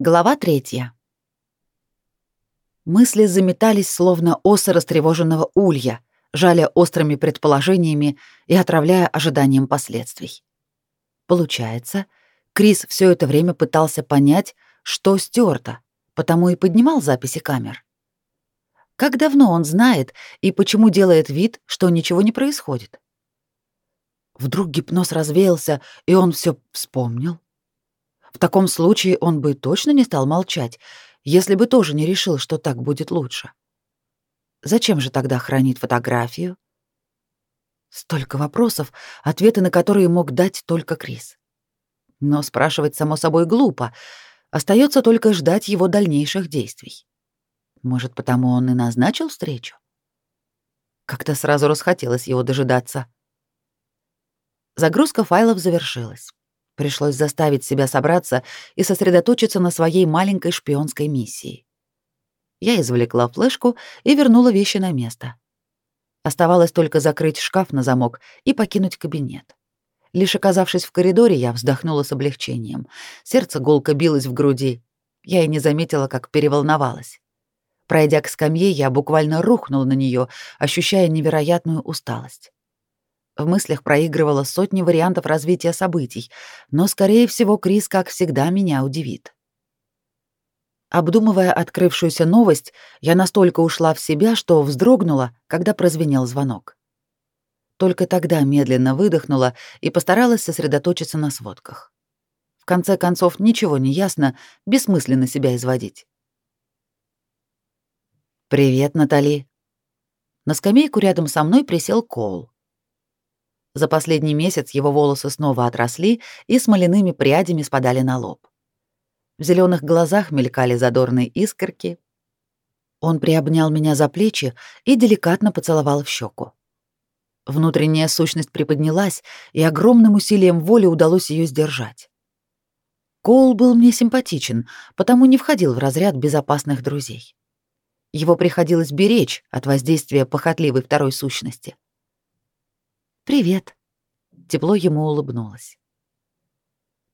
Глава третья. Мысли заметались, словно осы растревоженного улья, жаля острыми предположениями и отравляя ожиданием последствий. Получается, Крис все это время пытался понять, что стерто, потому и поднимал записи камер. Как давно он знает и почему делает вид, что ничего не происходит? Вдруг гипноз развеялся, и он все вспомнил? В таком случае он бы точно не стал молчать, если бы тоже не решил, что так будет лучше. Зачем же тогда хранить фотографию? Столько вопросов, ответы на которые мог дать только Крис. Но спрашивать, само собой, глупо. Остается только ждать его дальнейших действий. Может, потому он и назначил встречу? Как-то сразу расхотелось его дожидаться. Загрузка файлов завершилась. Пришлось заставить себя собраться и сосредоточиться на своей маленькой шпионской миссии. Я извлекла флешку и вернула вещи на место. Оставалось только закрыть шкаф на замок и покинуть кабинет. Лишь оказавшись в коридоре, я вздохнула с облегчением. Сердце гулко билось в груди. Я и не заметила, как переволновалась. Пройдя к скамье, я буквально рухнула на нее, ощущая невероятную усталость. В мыслях проигрывала сотни вариантов развития событий, но, скорее всего, Крис, как всегда, меня удивит. Обдумывая открывшуюся новость, я настолько ушла в себя, что вздрогнула, когда прозвенел звонок. Только тогда медленно выдохнула и постаралась сосредоточиться на сводках. В конце концов, ничего не ясно, бессмысленно себя изводить. «Привет, Натали». На скамейку рядом со мной присел Коул. За последний месяц его волосы снова отросли и смоляными прядями спадали на лоб. В зеленых глазах мелькали задорные искорки. Он приобнял меня за плечи и деликатно поцеловал в щеку. Внутренняя сущность приподнялась, и огромным усилием воли удалось ее сдержать. Коул был мне симпатичен, потому не входил в разряд безопасных друзей. Его приходилось беречь от воздействия похотливой второй сущности — «Привет». Тепло ему улыбнулась.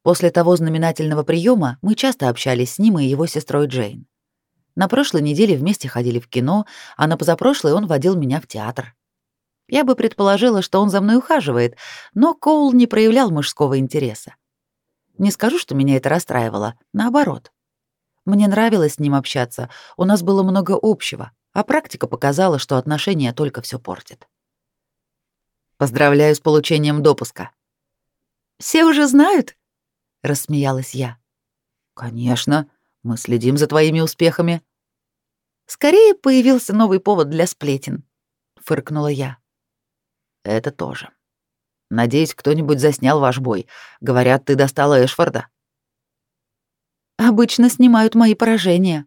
После того знаменательного приема мы часто общались с ним и его сестрой Джейн. На прошлой неделе вместе ходили в кино, а на позапрошлой он водил меня в театр. Я бы предположила, что он за мной ухаживает, но Коул не проявлял мужского интереса. Не скажу, что меня это расстраивало, наоборот. Мне нравилось с ним общаться, у нас было много общего, а практика показала, что отношения только все портят. Поздравляю с получением допуска. Все уже знают? рассмеялась я. Конечно, мы следим за твоими успехами. Скорее появился новый повод для сплетен, фыркнула я. Это тоже. Надеюсь, кто-нибудь заснял ваш бой. Говорят, ты достала Эшфорда. Обычно снимают мои поражения.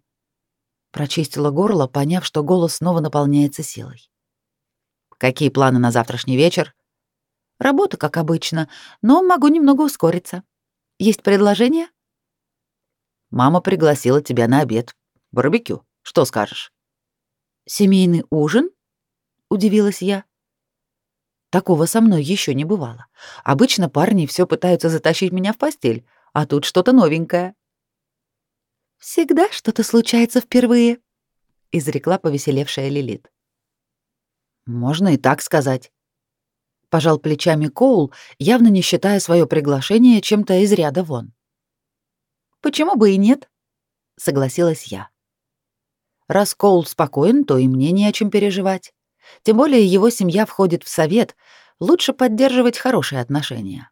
Прочистила горло, поняв, что голос снова наполняется силой. Какие планы на завтрашний вечер? Работа, как обычно, но могу немного ускориться. Есть предложение? Мама пригласила тебя на обед. Барбекю. Что скажешь? Семейный ужин? Удивилась я. Такого со мной еще не бывало. Обычно парни все пытаются затащить меня в постель, а тут что-то новенькое. Всегда что-то случается впервые, изрекла повеселевшая Лилит. Можно и так сказать. Пожал плечами Коул, явно не считая свое приглашение чем-то из ряда вон. Почему бы и нет? Согласилась я. Раз Коул спокоен, то и мне не о чем переживать. Тем более его семья входит в совет, лучше поддерживать хорошие отношения.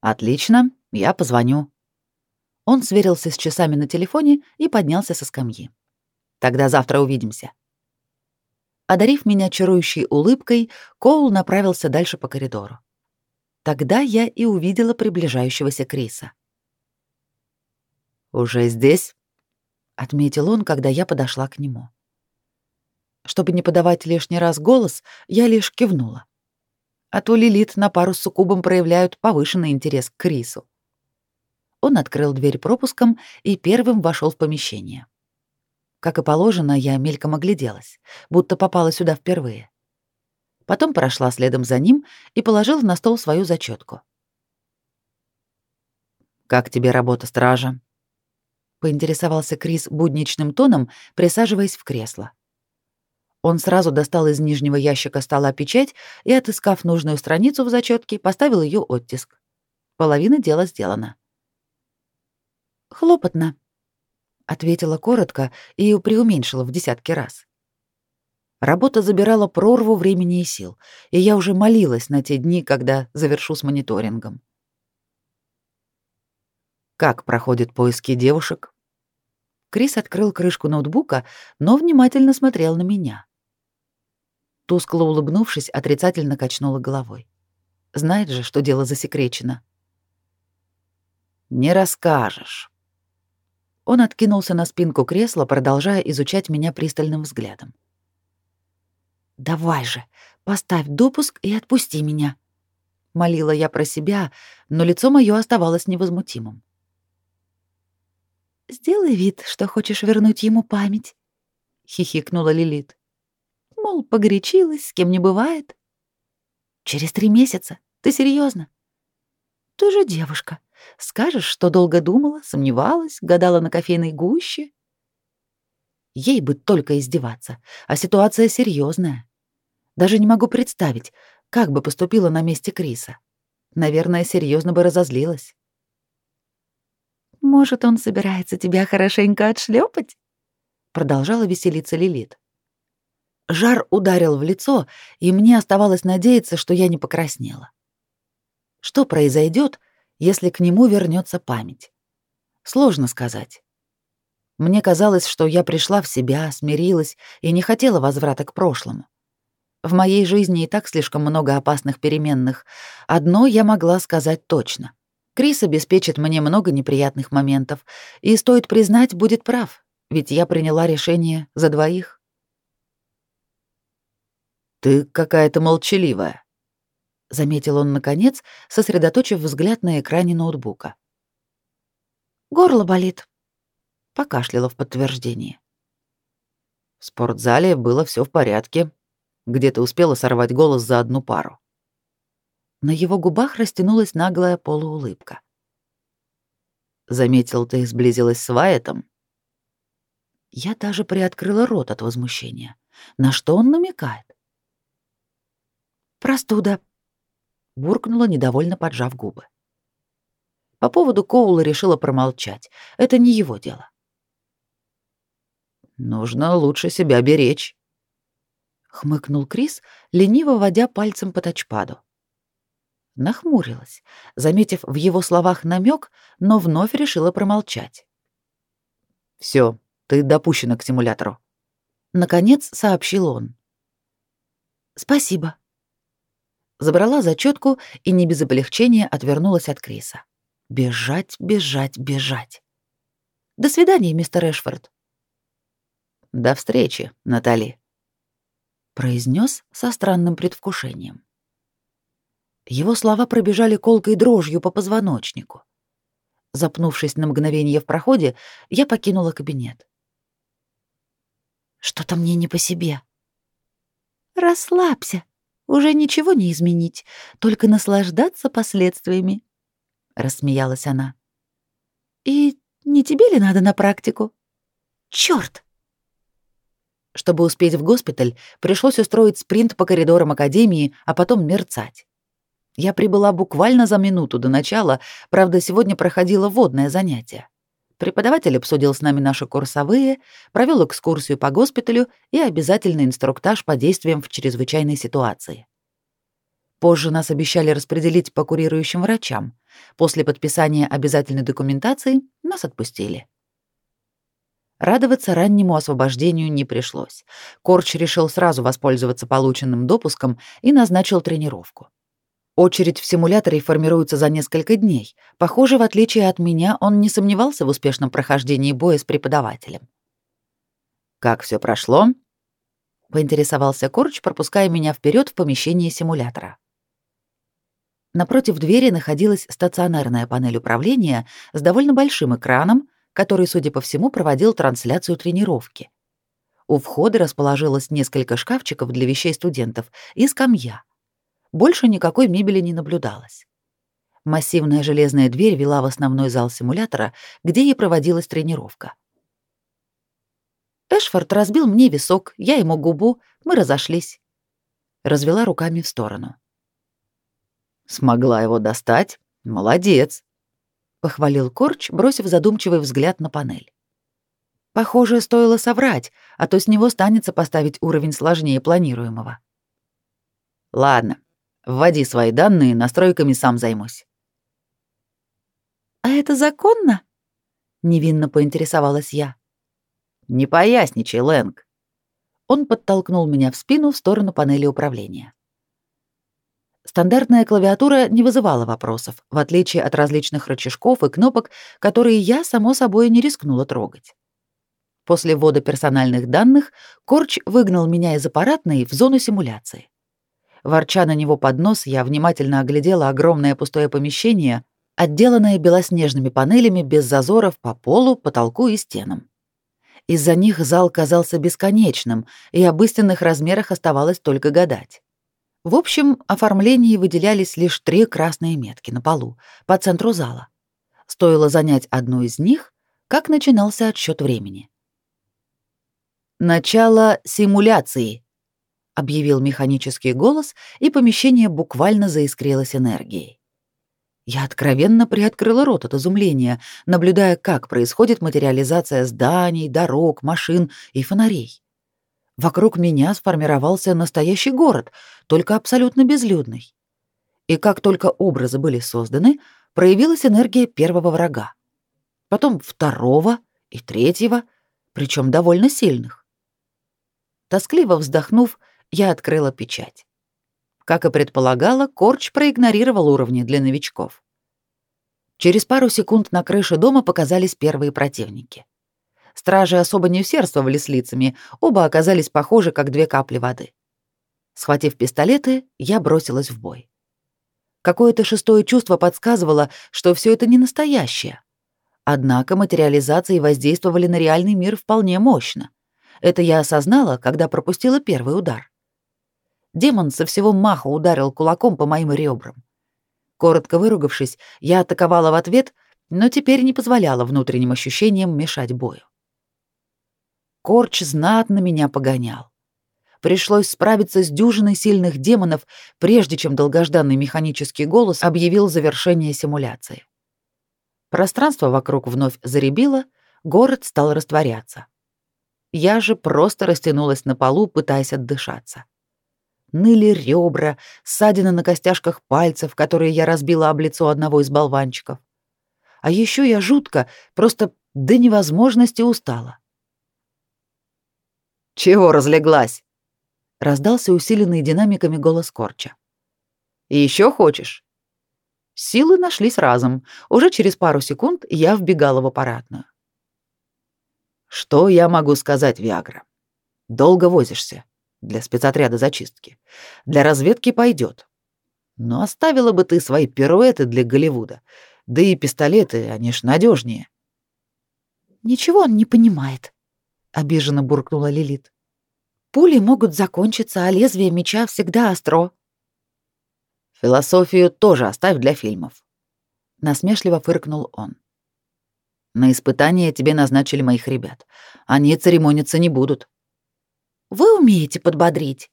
Отлично, я позвоню. Он сверился с часами на телефоне и поднялся со скамьи. Тогда завтра увидимся. Одарив меня чарующей улыбкой, Коул направился дальше по коридору. Тогда я и увидела приближающегося Криса. «Уже здесь?» — отметил он, когда я подошла к нему. Чтобы не подавать лишний раз голос, я лишь кивнула. А то Лилит на пару с Суккубом проявляют повышенный интерес к Крису. Он открыл дверь пропуском и первым вошел в помещение. Как и положено, я мельком огляделась, будто попала сюда впервые. Потом прошла следом за ним и положила на стол свою зачетку. «Как тебе работа стража?» поинтересовался Крис будничным тоном, присаживаясь в кресло. Он сразу достал из нижнего ящика стола печать и, отыскав нужную страницу в зачетке, поставил ее оттиск. Половина дела сделана. «Хлопотно», — ответила коротко и преуменьшила в десятки раз. Работа забирала прорву времени и сил, и я уже молилась на те дни, когда завершу с мониторингом. Как проходят поиски девушек? Крис открыл крышку ноутбука, но внимательно смотрел на меня. Тускло улыбнувшись, отрицательно качнула головой. Знает же, что дело засекречено. «Не расскажешь». Он откинулся на спинку кресла, продолжая изучать меня пристальным взглядом. «Давай же, поставь допуск и отпусти меня», — молила я про себя, но лицо мое оставалось невозмутимым. «Сделай вид, что хочешь вернуть ему память», — хихикнула Лилит. Мол, погорячилась, с кем не бывает. Через три месяца? Ты серьезно? Ты же девушка. Скажешь, что долго думала, сомневалась, гадала на кофейной гуще? Ей бы только издеваться, а ситуация серьезная. Даже не могу представить, как бы поступила на месте Криса. Наверное, серьезно бы разозлилась. Может, он собирается тебя хорошенько отшлепать? Продолжала веселиться Лилит. Жар ударил в лицо, и мне оставалось надеяться, что я не покраснела. Что произойдет, если к нему вернется память? Сложно сказать. Мне казалось, что я пришла в себя, смирилась и не хотела возврата к прошлому. В моей жизни и так слишком много опасных переменных. Одно я могла сказать точно. Крис обеспечит мне много неприятных моментов, и, стоит признать, будет прав, ведь я приняла решение за двоих. «Ты какая-то молчаливая», — заметил он наконец, сосредоточив взгляд на экране ноутбука. «Горло болит», — покашляла в подтверждение. В спортзале было все в порядке. Где-то успела сорвать голос за одну пару. На его губах растянулась наглая полуулыбка. «Заметил, ты сблизилась с Ваэтом?» Я даже приоткрыла рот от возмущения. На что он намекает? «Простуда», — буркнула, недовольно поджав губы. По поводу Коула решила промолчать. Это не его дело. «Нужно лучше себя беречь», — хмыкнул Крис, лениво водя пальцем по тачпаду. Нахмурилась, заметив в его словах намек, но вновь решила промолчать. Все, ты допущена к симулятору», — наконец сообщил он. «Спасибо», забрала зачетку и не без облегчения отвернулась от Криса. Бежать, бежать, бежать. До свидания, мистер Эшфорд. До встречи, Натали, произнес со странным предвкушением. Его слова пробежали колкой дрожью по позвоночнику. Запнувшись на мгновение в проходе, я покинула кабинет. Что-то мне не по себе. Расслабься, уже ничего не изменить, только наслаждаться последствиями, рассмеялась она. И не тебе ли надо на практику? Чёрт! Чтобы успеть в госпиталь, пришлось устроить спринт по коридорам академии, а потом мерцать. Я прибыла буквально за минуту до начала, правда, сегодня проходило водное занятие. Преподаватель обсудил с нами наши курсовые, провел экскурсию по госпиталю и обязательный инструктаж по действиям в чрезвычайной ситуации. Позже нас обещали распределить по курирующим врачам. После подписания обязательной документации нас отпустили. Радоваться раннему освобождению не пришлось. Корч решил сразу воспользоваться полученным допуском и назначил тренировку. Очередь в симуляторе формируется за несколько дней. Похоже, в отличие от меня, он не сомневался в успешном прохождении боя с преподавателем. «Как все прошло?» — поинтересовался Корч, пропуская меня вперед в помещение симулятора. Напротив двери находилась стационарная панель управления с довольно большим экраном, который, судя по всему, проводил трансляцию тренировки. У входа расположилось несколько шкафчиков для вещей студентов и скамья. Больше никакой мебели не наблюдалось. Массивная железная дверь вела в основной зал симулятора, где и проводилась тренировка. Эшфорд разбил мне висок, я ему губу, мы разошлись. Развела руками в сторону. Смогла его достать? Молодец, похвалил Корч, бросив задумчивый взгляд на панель. Похоже, стоило соврать, а то с него станется поставить уровень сложнее планируемого. Ладно, вводи свои данные, настройками сам займусь. А это законно? невинно поинтересовалась я. Не поясничай, Лэнг. Он подтолкнул меня в спину в сторону панели управления. Стандартная клавиатура не вызывала вопросов, в отличие от различных рычажков и кнопок, которые я, само собой, не рискнула трогать. После ввода персональных данных Корч выгнал меня из аппаратной в зону симуляции. Ворча на него под нос, я внимательно оглядела огромное пустое помещение, отделанное белоснежными панелями без зазоров по полу, потолку и стенам. Из-за них зал казался бесконечным, и об истинных размерах оставалось только гадать. В общем, оформлении выделялись лишь три красные метки на полу, по центру зала. Стоило занять одну из них, как начинался отсчет времени. «Начало симуляции», — объявил механический голос, и помещение буквально заискрилось энергией. Я откровенно приоткрыла рот от изумления, наблюдая, как происходит материализация зданий, дорог, машин и фонарей. Вокруг меня сформировался настоящий город, только абсолютно безлюдный. И как только образы были созданы, проявилась энергия первого врага. Потом второго и третьего, причем довольно сильных. Тоскливо вздохнув, я открыла печать. Как и предполагала, Корч проигнорировал уровни для новичков. Через пару секунд на крыше дома показались первые противники. Стражи особо не усердствовали с лицами, оба оказались похожи, как две капли воды. Схватив пистолеты, я бросилась в бой. Какое-то шестое чувство подсказывало, что все это не настоящее. Однако материализации воздействовали на реальный мир вполне мощно. Это я осознала, когда пропустила первый удар. Демон со всего маха ударил кулаком по моим ребрам. Коротко выругавшись, я атаковала в ответ, но теперь не позволяла внутренним ощущениям мешать бою. Корч знатно меня погонял. Пришлось справиться с дюжиной сильных демонов, прежде чем долгожданный механический голос объявил завершение симуляции. Пространство вокруг вновь заребило, город стал растворяться. Я же просто растянулась на полу, пытаясь отдышаться. Ныли ребра, ссадины на костяшках пальцев, которые я разбила об лицо одного из болванчиков. А еще я жутко, просто до невозможности устала. «Чего разлеглась?» — раздался усиленный динамиками голос Корча. «И еще хочешь?» Силы нашлись разом. Уже через пару секунд я вбегала в аппаратную. «Что я могу сказать, Виагра? Долго возишься. Для спецотряда зачистки. Для разведки пойдет. Но оставила бы ты свои пируэты для Голливуда. Да и пистолеты, они ж надежнее. «Ничего он не понимает», обиженно буркнула Лилит. Пули могут закончиться, а лезвие меча всегда остро. Философию тоже оставь для фильмов, насмешливо фыркнул он. На испытание тебе назначили моих ребят. Они церемониться не будут. Вы умеете подбодрить.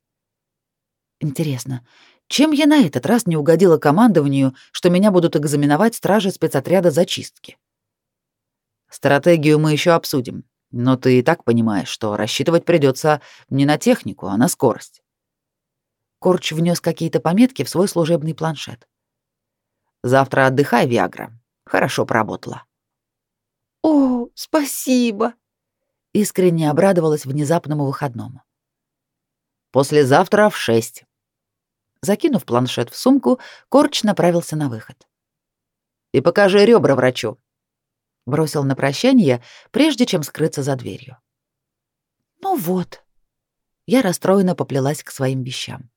Интересно, чем я на этот раз не угодила командованию, что меня будут экзаменовать стражи спецотряда зачистки? Стратегию мы еще обсудим. Но ты и так понимаешь, что рассчитывать придется не на технику, а на скорость. Корч внес какие-то пометки в свой служебный планшет. Завтра отдыхай, Виагра. Хорошо поработала. О, спасибо. Искренне обрадовалась внезапному выходному. Послезавтра в шесть. Закинув планшет в сумку, Корч направился на выход. И покажи ребра врачу бросил на прощание, прежде чем скрыться за дверью. Ну вот. Я расстроенно поплелась к своим вещам.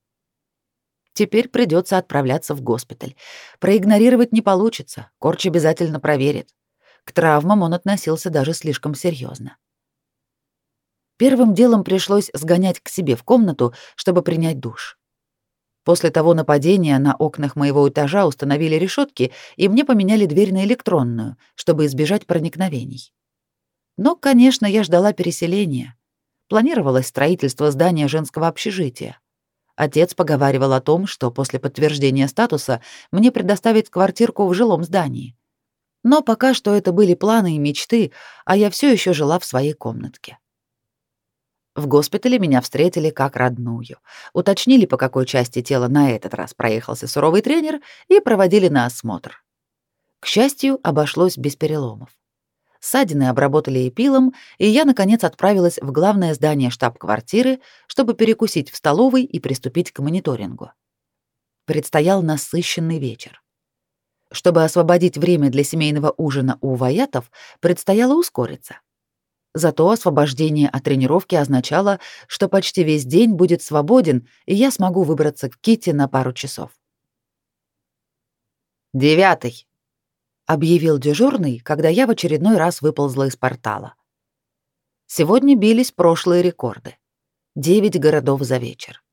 Теперь придется отправляться в госпиталь. Проигнорировать не получится, Корч обязательно проверит. К травмам он относился даже слишком серьезно. Первым делом пришлось сгонять к себе в комнату, чтобы принять душ. После того нападения на окнах моего этажа установили решетки, и мне поменяли дверь на электронную, чтобы избежать проникновений. Но, конечно, я ждала переселения. Планировалось строительство здания женского общежития. Отец поговаривал о том, что после подтверждения статуса мне предоставят квартирку в жилом здании. Но пока что это были планы и мечты, а я все еще жила в своей комнатке. В госпитале меня встретили как родную, уточнили, по какой части тела на этот раз проехался суровый тренер, и проводили на осмотр. К счастью, обошлось без переломов. Ссадины обработали эпилом, и я, наконец, отправилась в главное здание штаб-квартиры, чтобы перекусить в столовой и приступить к мониторингу. Предстоял насыщенный вечер. Чтобы освободить время для семейного ужина у Ваятов, предстояло ускориться. Зато освобождение от тренировки означало, что почти весь день будет свободен, и я смогу выбраться к Кити на пару часов. «Девятый», — объявил дежурный, когда я в очередной раз выползла из портала. Сегодня бились прошлые рекорды. Девять городов за вечер.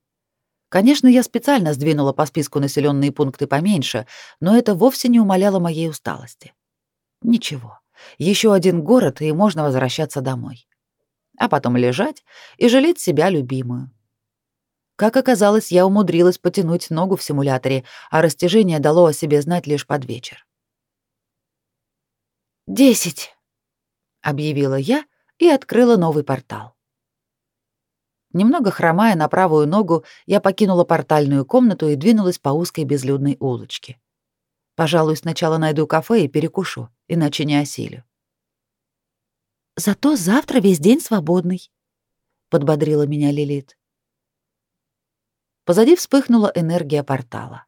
Конечно, я специально сдвинула по списку населенные пункты поменьше, но это вовсе не умаляло моей усталости. Ничего. Еще один город, и можно возвращаться домой. А потом лежать и жалеть себя любимую. Как оказалось, я умудрилась потянуть ногу в симуляторе, а растяжение дало о себе знать лишь под вечер. «Десять», — объявила я и открыла новый портал. Немного хромая на правую ногу, я покинула портальную комнату и двинулась по узкой безлюдной улочке. Пожалуй, сначала найду кафе и перекушу, иначе не осилю. Зато завтра весь день свободный, подбодрила меня Лилит. Позади вспыхнула энергия портала.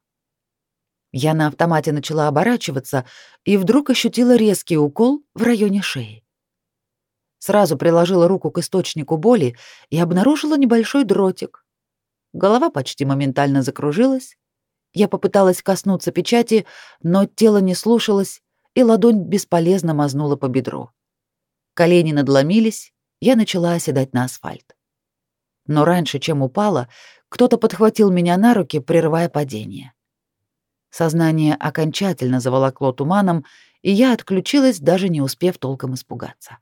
Я на автомате начала оборачиваться и вдруг ощутила резкий укол в районе шеи. Сразу приложила руку к источнику боли и обнаружила небольшой дротик. Голова почти моментально закружилась, я попыталась коснуться печати, но тело не слушалось, и ладонь бесполезно мазнула по бедру. Колени надломились, я начала оседать на асфальт. Но раньше, чем упала, кто-то подхватил меня на руки, прерывая падение. Сознание окончательно заволокло туманом, и я отключилась, даже не успев толком испугаться.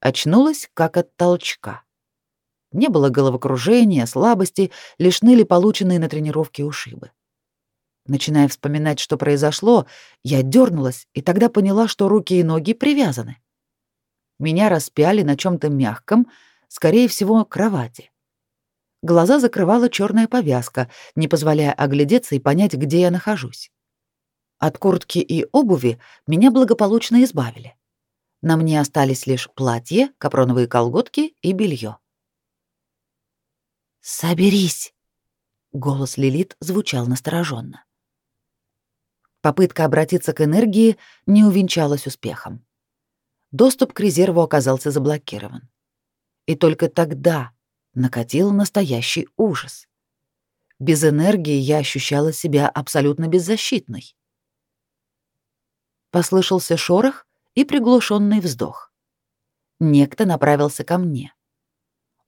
Очнулась, как от толчка. Не было головокружения, слабости, лишь ныли полученные на тренировке ушибы. Начиная вспоминать, что произошло, я дернулась и тогда поняла, что руки и ноги привязаны. Меня распяли на чем то мягком, скорее всего, кровати. Глаза закрывала черная повязка, не позволяя оглядеться и понять, где я нахожусь. От куртки и обуви меня благополучно избавили. На мне остались лишь платье, капроновые колготки и белье. «Соберись!» — голос Лилит звучал настороженно. Попытка обратиться к энергии не увенчалась успехом. Доступ к резерву оказался заблокирован. И только тогда накатил настоящий ужас. Без энергии я ощущала себя абсолютно беззащитной. Послышался шорох и приглушенный вздох. Некто направился ко мне.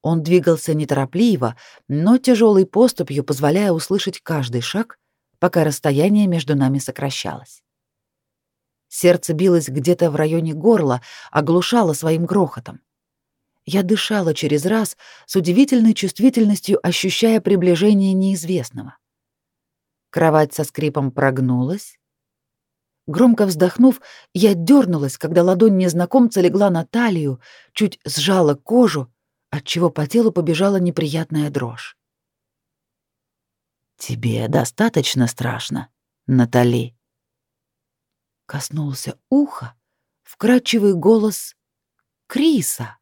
Он двигался неторопливо, но тяжелой поступью, позволяя услышать каждый шаг, пока расстояние между нами сокращалось. Сердце билось где-то в районе горла, оглушало своим грохотом. Я дышала через раз, с удивительной чувствительностью ощущая приближение неизвестного. Кровать со скрипом прогнулась. Громко вздохнув, я дернулась, когда ладонь незнакомца легла на талию, чуть сжала кожу, отчего по телу побежала неприятная дрожь. «Тебе достаточно страшно, Натали?» Коснулся уха вкрадчивый голос Криса.